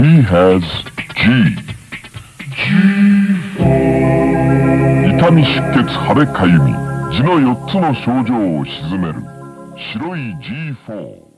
He has G. G 痛み出血腫れかゆみ地の4つの症状を鎮める白い G4